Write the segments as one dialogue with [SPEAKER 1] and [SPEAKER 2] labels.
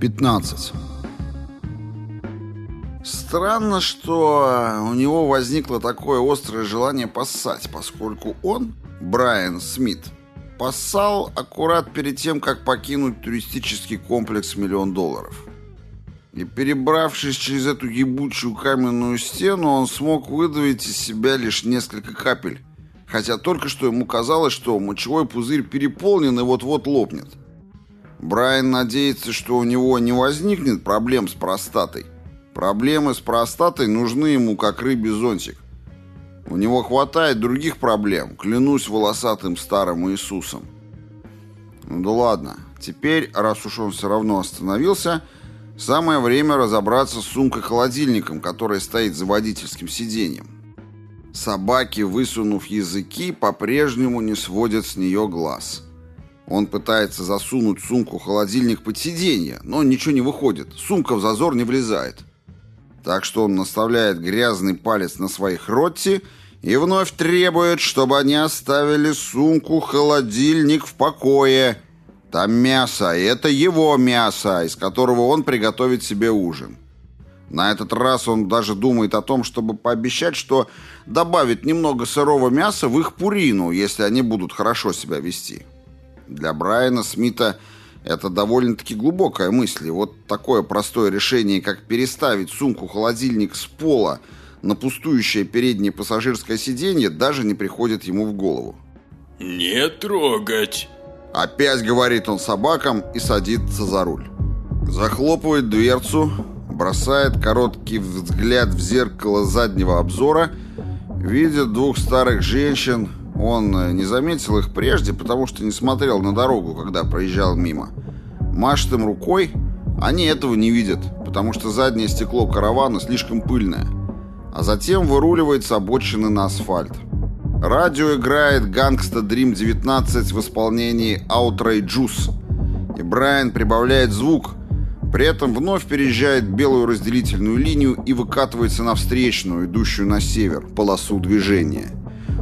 [SPEAKER 1] 15. Странно, что у него возникло такое острое желание поссать, поскольку он, Брайан Смит, поссал аккурат перед тем, как покинуть туристический комплекс «Миллион долларов». И перебравшись через эту ебучую каменную стену, он смог выдавить из себя лишь несколько капель, хотя только что ему казалось, что мочевой пузырь переполнен и вот-вот лопнет. Брайан надеется, что у него не возникнет проблем с простатой. Проблемы с простатой нужны ему как рыбий зонтик. У него хватает других проблем, клянусь волосатым старым Иисусом. Ну да ладно, теперь, раз уж он все равно остановился, самое время разобраться с сумкой-холодильником, которая стоит за водительским сиденьем. Собаки, высунув языки, по-прежнему не сводят с нее глаз. Он пытается засунуть сумку в холодильник под сиденье, но ничего не выходит, сумка в зазор не влезает. Так что он наставляет грязный палец на своих ротти и вновь требует, чтобы они оставили сумку-холодильник в покое. Там мясо, и это его мясо, из которого он приготовит себе ужин. На этот раз он даже думает о том, чтобы пообещать, что добавит немного сырого мяса в их пурину, если они будут хорошо себя вести. Для Брайана Смита это довольно-таки глубокая мысль. И вот такое простое решение, как переставить сумку-холодильник с пола на пустующее переднее пассажирское сиденье, даже не приходит ему в голову.
[SPEAKER 2] «Не трогать!»
[SPEAKER 1] Опять говорит он собакам и садится за руль. Захлопывает дверцу, бросает короткий взгляд в зеркало заднего обзора, видит двух старых женщин. Он э, не заметил их прежде, потому что не смотрел на дорогу, когда проезжал мимо. Машет им рукой, они этого не видят, потому что заднее стекло каравана слишком пыльное. А затем выруливает с обочины на асфальт. Радио играет «Гангста Dream 19» в исполнении «Outrage Juice». И Брайан прибавляет звук, при этом вновь переезжает белую разделительную линию и выкатывается на встречную, идущую на север, полосу движения.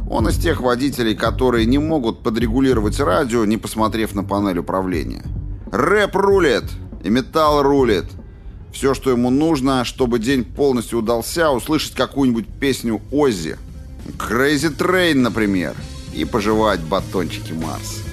[SPEAKER 1] Он из тех водителей, которые не могут подрегулировать радио, не посмотрев на панель управления. Рэп рулит и металл рулит. Все, что ему нужно, чтобы день полностью удался, услышать какую-нибудь песню Оззи. Crazy Train, например. И пожевать батончики Марс.